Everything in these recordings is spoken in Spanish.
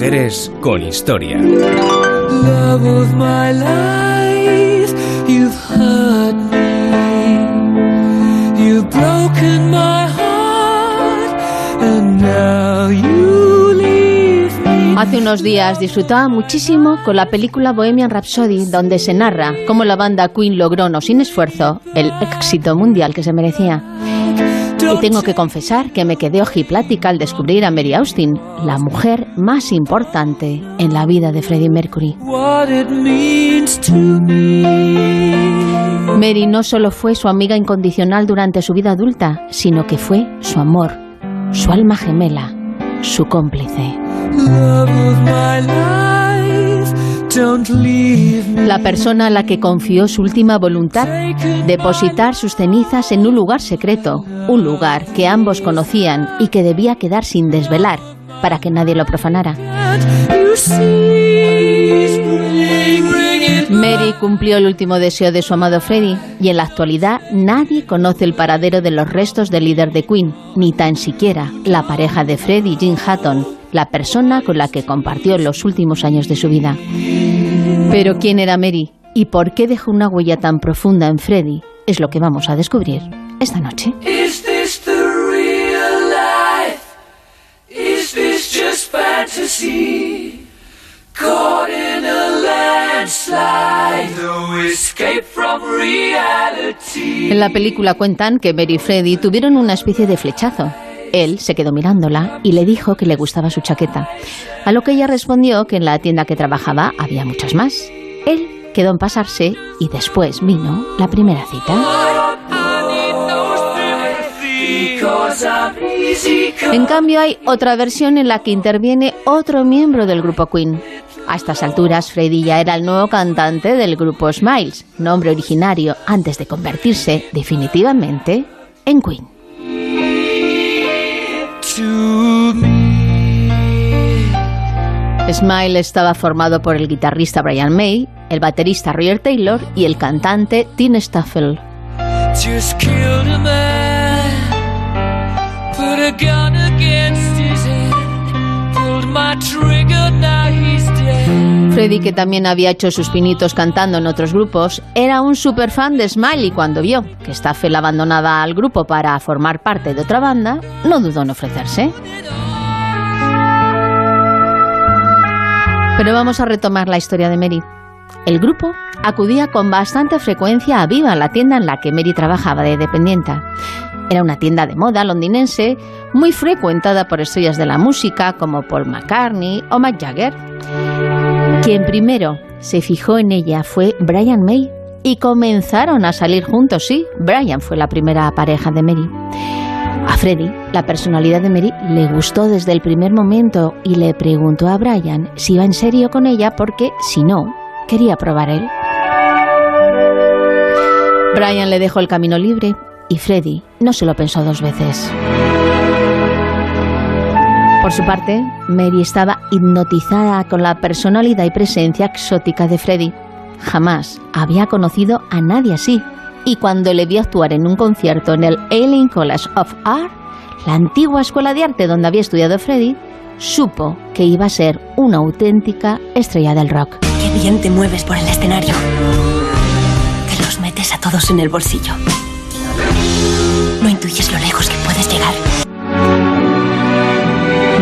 Mujeres con historia. Love of my life, you've hurt me. You've broken my heart, and now you leave me. Hace unos días disfrutaba muchísimo con la película Bohemian Rhapsody, donde se narra cómo la banda Queen logró, no sin esfuerzo, el éxito mundial que se merecía. Y tengo que confesar que me quedé ojiplática al descubrir a Mary Austin, la mujer más importante en la vida de Freddie Mercury. Mary no solo fue su amiga incondicional durante su vida adulta, sino que fue su amor, su alma gemela, su cómplice. La persona a la que confió su última voluntad, depositar sus cenizas en un lugar secreto, un lugar que ambos conocían y que debía quedar sin desvelar para que nadie lo profanara. Mary cumplió el último deseo de su amado Freddie y en la actualidad nadie conoce el paradero de los restos del líder de Queen, ni tan siquiera la pareja de Freddie, Jim Hatton, la persona con la que compartió los últimos años de su vida. Pero ¿quién era Mary y por qué dejó una huella tan profunda en Freddie? Es lo que vamos a descubrir esta noche. Is this the real life? Is this just fantasy? Caught in a landslide, no escape from reality. En la película cuentan que Mary y Freddie tuvieron una especie de flechazo. Él se quedó mirándola y le dijo que le gustaba su chaqueta, a lo que ella respondió que en la tienda que trabajaba había muchas más. Él quedó en pasarse y después vino la primera cita. En cambio hay otra versión en la que interviene otro miembro del grupo Queen. A estas alturas, Freddie ya era el nuevo cantante del grupo Smiles, nombre originario antes de convertirse definitivamente en Queen. Smile estaba formado por el guitarrista Brian May, el baterista Roger Taylor y el cantante Tim Staffel. Freddie, que también había hecho sus pinitos cantando en otros grupos, era un super fan de Smile y cuando vio que Staffel abandonaba al grupo para formar parte de otra banda, no dudó en ofrecerse. Pero vamos a retomar la historia de Mary. El grupo acudía con bastante frecuencia a Viva, la tienda en la que Mary trabajaba de dependienta. Era una tienda de moda londinense muy frecuentada por estrellas de la música como Paul McCartney o Mick Jagger. Quien primero se fijó en ella fue Brian May y comenzaron a salir juntos, sí, Brian fue la primera pareja de Mary. A Freddie, la personalidad de Mary le gustó desde el primer momento y le preguntó a Brian si iba en serio con ella porque, si no, quería probar él. Brian le dejó el camino libre y Freddie no se lo pensó dos veces. Por su parte, Mary estaba hipnotizada con la personalidad y presencia exótica de Freddie. Jamás había conocido a nadie así. Y cuando le vio actuar en un concierto en el Alien College of Art, la antigua escuela de arte donde había estudiado Freddie, supo que iba a ser una auténtica estrella del rock. Qué bien te mueves por el escenario. Te los metes a todos en el bolsillo. No intuyes lo lejos que puedes llegar.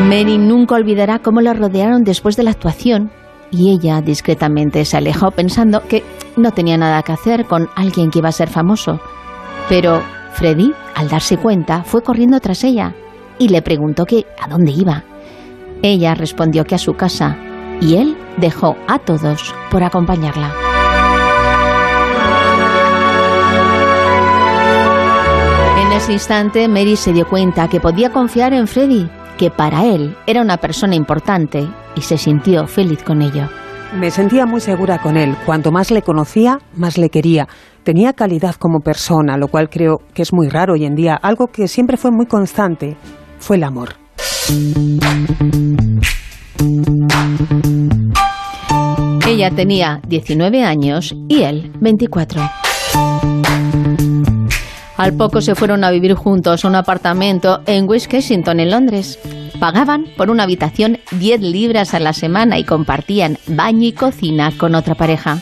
Mary nunca olvidará cómo la rodearon después de la actuación y ella discretamente se alejó pensando que no tenía nada que hacer con alguien que iba a ser famoso. Pero Freddy, al darse cuenta, fue corriendo tras ella y le preguntó que a dónde iba. Ella respondió que a su casa y él dejó a todos por acompañarla. En ese instante, Mary se dio cuenta que podía confiar en Freddy, que para él era una persona importante y se sintió feliz con ello. Me sentía muy segura con él. Cuanto más le conocía, más le quería. Tenía calidad como persona, lo cual creo que es muy raro hoy en día. Algo que siempre fue muy constante fue el amor. Ella tenía 19 años y él 24. Al poco se fueron a vivir juntos a un apartamento en West Kensington, en Londres. Pagaban por una habitación 10 libras a la semana y compartían baño y cocina con otra pareja.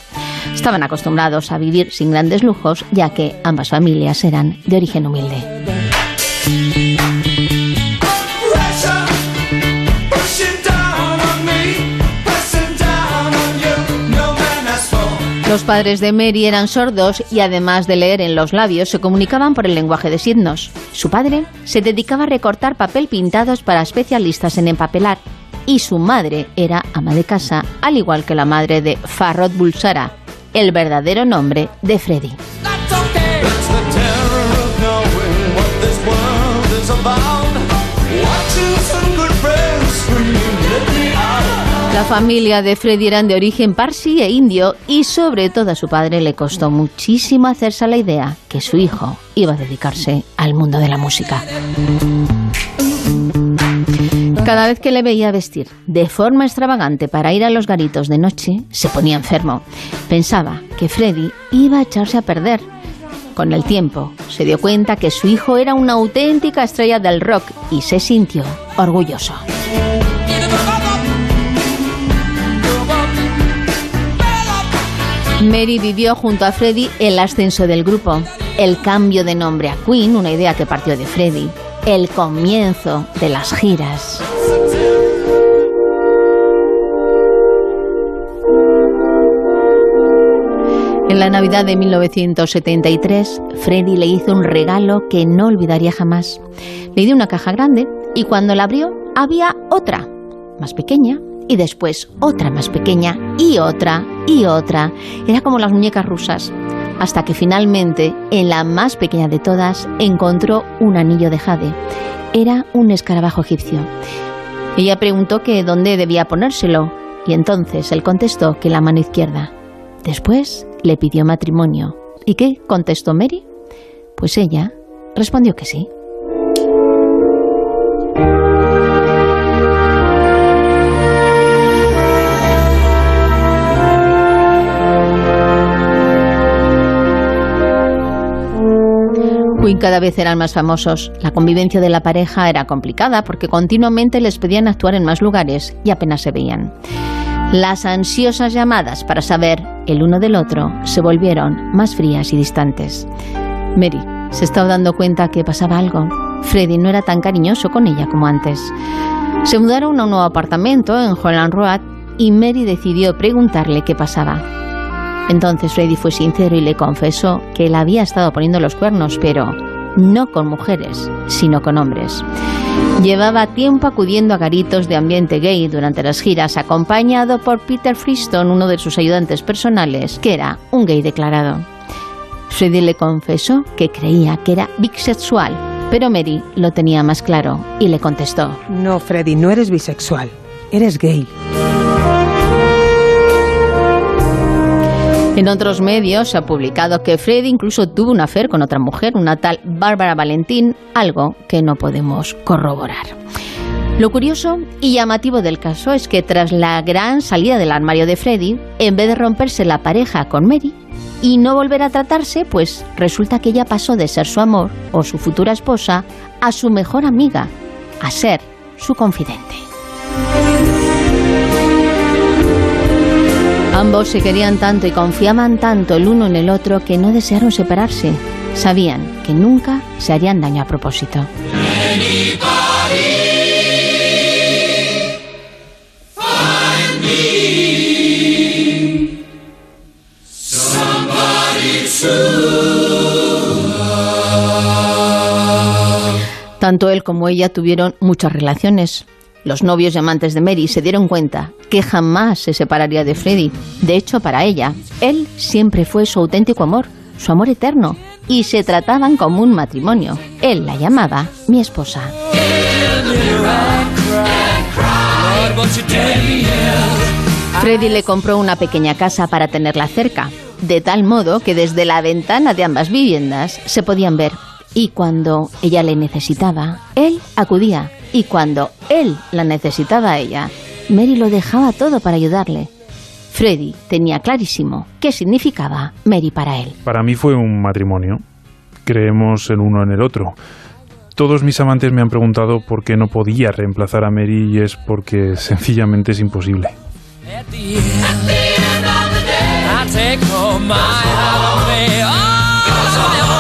Estaban acostumbrados a vivir sin grandes lujos, ya que ambas familias eran de origen humilde. Los padres de Mary eran sordos y además de leer en los labios se comunicaban por el lenguaje de signos. Su padre se dedicaba a recortar papel pintados para especialistas en empapelar y su madre era ama de casa, al igual que la madre de Farrod Bulsara, el verdadero nombre de Freddy. La familia de Freddy eran de origen parsi e indio y sobre todo a su padre le costó muchísimo hacerse la idea que su hijo iba a dedicarse al mundo de la música. Cada vez que le veía vestir de forma extravagante para ir a los garitos de noche, se ponía enfermo. Pensaba que Freddy iba a echarse a perder. Con el tiempo, se dio cuenta que su hijo era una auténtica estrella del rock y se sintió orgulloso. Mary vivió junto a Freddie el ascenso del grupo, el cambio de nombre a Queen, una idea que partió de Freddie, el comienzo de las giras. En la Navidad de 1973, Freddie le hizo un regalo que no olvidaría jamás. Le dio una caja grande y cuando la abrió había otra, más pequeña, y después otra más pequeña y otra y otra. Era como las muñecas rusas. Hasta que finalmente, en la más pequeña de todas, encontró un anillo de jade. Era un escarabajo egipcio. Ella preguntó que dónde debía ponérselo y entonces él contestó que la mano izquierda. Después le pidió matrimonio. ¿Y qué contestó Mary? Pues ella respondió que sí. Queen cada vez eran más famosos. La convivencia de la pareja era complicada porque continuamente les pedían actuar en más lugares y apenas se veían. Las ansiosas llamadas para saber el uno del otro se volvieron más frías y distantes. Mary se estaba dando cuenta que pasaba algo. Freddy no era tan cariñoso con ella como antes. Se mudaron a un nuevo apartamento en Holland Road y Mary decidió preguntarle qué pasaba. Entonces Freddy fue sincero y le confesó que él había estado poniendo los cuernos, pero no con mujeres, sino con hombres. Llevaba tiempo acudiendo a garitos de ambiente gay durante las giras, acompañado por Peter Freestone, uno de sus ayudantes personales, que era un gay declarado. Freddy le confesó que creía que era bisexual, pero Mary lo tenía más claro y le contestó. No, Freddy, no eres bisexual, eres gay. En otros medios se ha publicado que Freddy incluso tuvo un afer con otra mujer, una tal Bárbara Valentín, algo que no podemos corroborar. Lo curioso y llamativo del caso es que tras la gran salida del armario de Freddy, en vez de romperse la pareja con Mary y no volver a tratarse, pues resulta que ella pasó de ser su amor o su futura esposa a su mejor amiga, a ser su confidente. Ambos se querían tanto y confiaban tanto el uno en el otro que no desearon separarse. Sabían que nunca se harían daño a propósito. Tanto él como ella tuvieron muchas relaciones. Los novios y amantes de Mary se dieron cuenta que jamás se separaría de Freddy. De hecho, para ella, él siempre fue su auténtico amor, su amor eterno, y se trataban como un matrimonio. Él la llamaba mi esposa. Freddy le compró una pequeña casa para tenerla cerca, de tal modo que desde la ventana de ambas viviendas se podían ver. Y cuando ella le necesitaba, él acudía y cuando él la necesitaba a ella, Mary lo dejaba todo para ayudarle. Freddy tenía clarísimo qué significaba Mary para él. Para mí fue un matrimonio. Creemos en uno en el otro. todos mis amantes me han preguntado por qué no podía reemplazar a Mary y es porque sencillamente es imposible.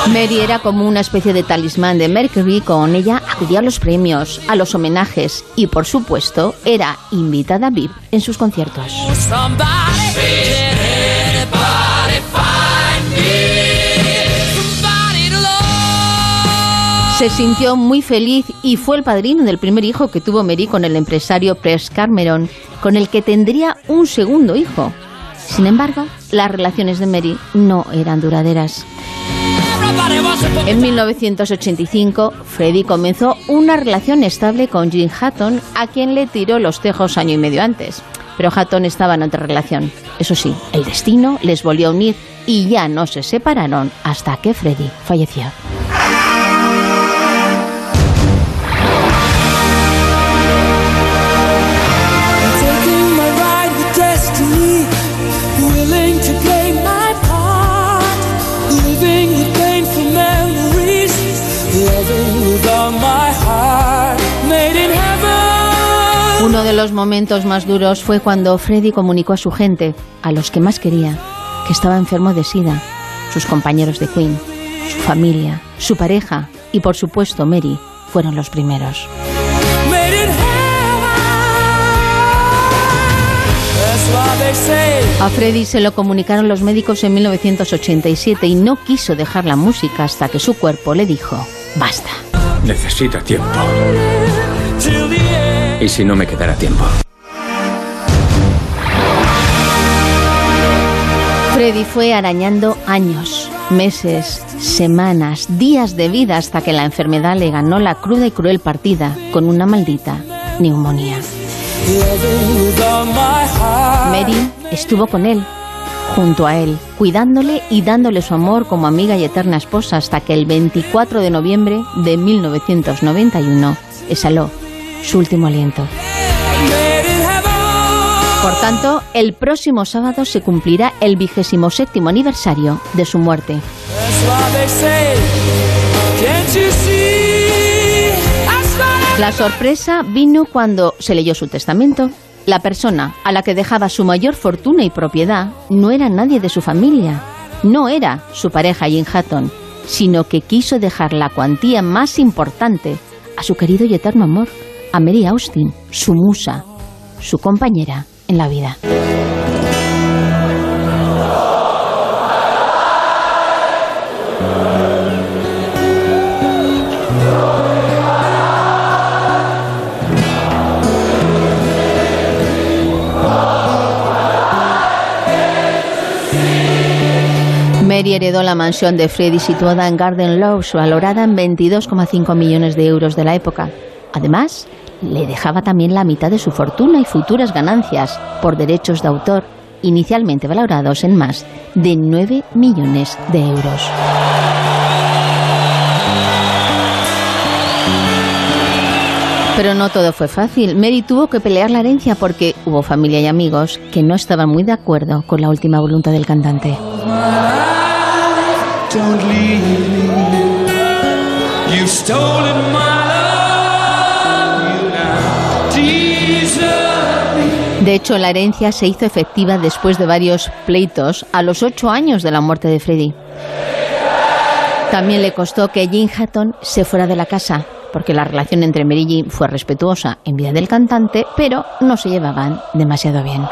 Mary era como una especie de talismán de Mercury, con ella acudía a los premios, a los homenajes y por supuesto era invitada VIP en sus conciertos. Se sintió muy feliz y fue el padrino del primer hijo que tuvo Mary con el empresario Press Cameron, con el que tendría un segundo hijo. Sin embargo, las relaciones de Mary no eran duraderas. En 1985, Freddie comenzó una relación estable con Jim Hatton, a quien le tiró los tejos año y medio antes. Pero Hatton estaba en otra relación. Eso sí, el destino les volvió a unir y ya no se separaron hasta que Freddie falleció. Los momentos más duros fue cuando Freddy comunicó a su gente, a los que más quería, que estaba enfermo de SIDA, sus compañeros de Queen, su familia, su pareja y por supuesto Mary fueron los primeros. A Freddy se lo comunicaron los médicos en 1987 y no quiso dejar la música hasta que su cuerpo le dijo, basta. Necesita tiempo. ¿Y si no me quedara tiempo? Freddy fue arañando años, meses, semanas, días de vida hasta que la enfermedad le ganó la cruda y cruel partida con una maldita neumonía. Mary estuvo con él, junto a él, cuidándole y dándole su amor como amiga y eterna esposa hasta que el 24 de noviembre de 1991 exhaló su último aliento. Por tanto, el próximo sábado se cumplirá el vigésimo séptimo aniversario de su muerte. La sorpresa vino cuando se leyó su testamento. La persona a la que dejaba su mayor fortuna y propiedad no era nadie de su familia, no era su pareja Jim Hatton, sino que quiso dejar la cuantía más importante a su querido y eterno amor, a Mary Austin, su musa, su compañera en la vida. Mary heredó la mansión de Freddy situada en Garden Lodge, valorada en 22,5 millones de euros de la época. Además, le dejaba también la mitad de su fortuna y futuras ganancias por derechos de autor, inicialmente valorados en más de 9 millones de euros. Pero no todo fue fácil. Mary tuvo que pelear la herencia porque hubo familia y amigos que no estaban muy de acuerdo con la última voluntad del cantante. De hecho, la herencia se hizo efectiva después de varios pleitos a los ocho años de la muerte de Freddy. También le costó que Jim Hatton se fuera de la casa, porque la relación entre Jim fue respetuosa en vida del cantante, pero no se llevaban demasiado bien.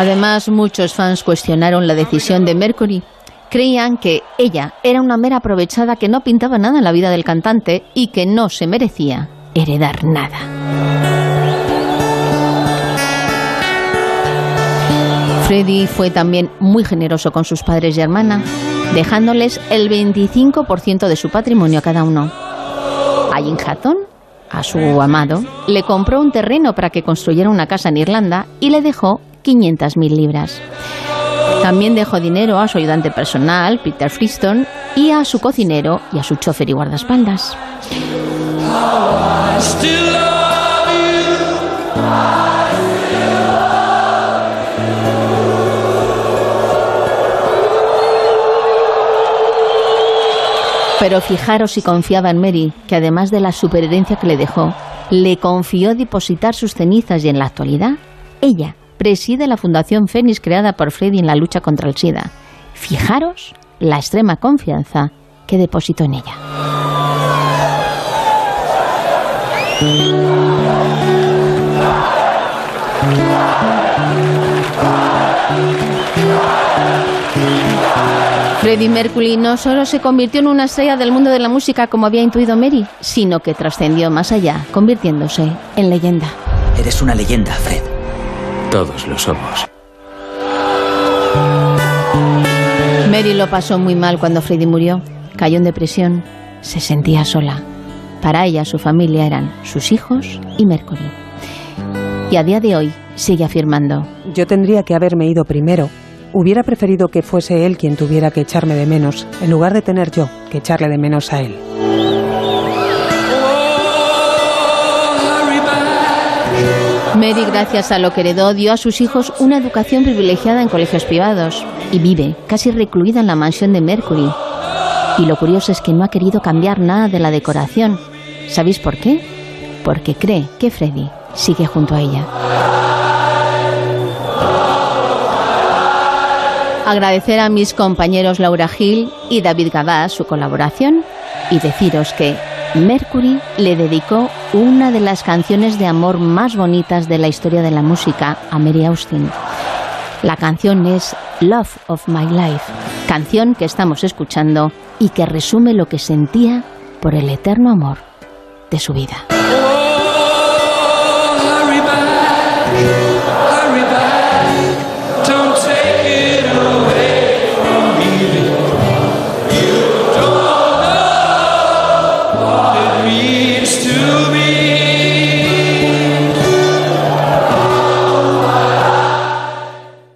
Además, muchos fans cuestionaron la decisión de Mercury. Creían que ella era una mera aprovechada que no pintaba nada en la vida del cantante y que no se merecía heredar nada. Freddie fue también muy generoso con sus padres y hermana, dejándoles el 25% de su patrimonio a cada uno. A Jim Hatton, a su amado, le compró un terreno para que construyera una casa en Irlanda y le dejó 500.000 libras. También dejó dinero a su ayudante personal, Peter Friston, y a su cocinero y a su chofer y guardaespaldas. Pero fijaros si confiaba en Mary, que además de la superherencia que le dejó, le confió depositar sus cenizas y en la actualidad, ella preside la Fundación Fénix creada por Freddy en la lucha contra el SIDA. Fijaros la extrema confianza que depositó en ella. Freddie Mercury no solo se convirtió en una estrella del mundo de la música como había intuido Mary, sino que trascendió más allá, convirtiéndose en leyenda. Eres una leyenda, Fred. Todos lo somos. Mary lo pasó muy mal cuando Freddie murió. Cayó en depresión. Se sentía sola. Para ella, su familia eran sus hijos y Mercury. Y a día de hoy sigue afirmando. Yo tendría que haberme ido primero. Hubiera preferido que fuese él quien tuviera que echarme de menos, en lugar de tener yo que echarle de menos a él. Mary, gracias a lo que heredó, dio a sus hijos una educación privilegiada en colegios privados y vive casi recluida en la mansión de Mercury. Y lo curioso es que no ha querido cambiar nada de la decoración. ¿Sabéis por qué? Porque cree que Freddy sigue junto a ella. Agradecer a mis compañeros Laura Gil y David Gabás su colaboración y deciros que Mercury le dedicó una de las canciones de amor más bonitas de la historia de la música a Mary Austin. La canción es Love of My Life, canción que estamos escuchando y que resume lo que sentía por el eterno amor de su vida. hurry back, hurry back. Don't take it